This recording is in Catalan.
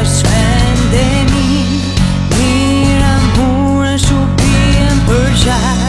shkojnë dhe mi Mira mure shupien për gjatë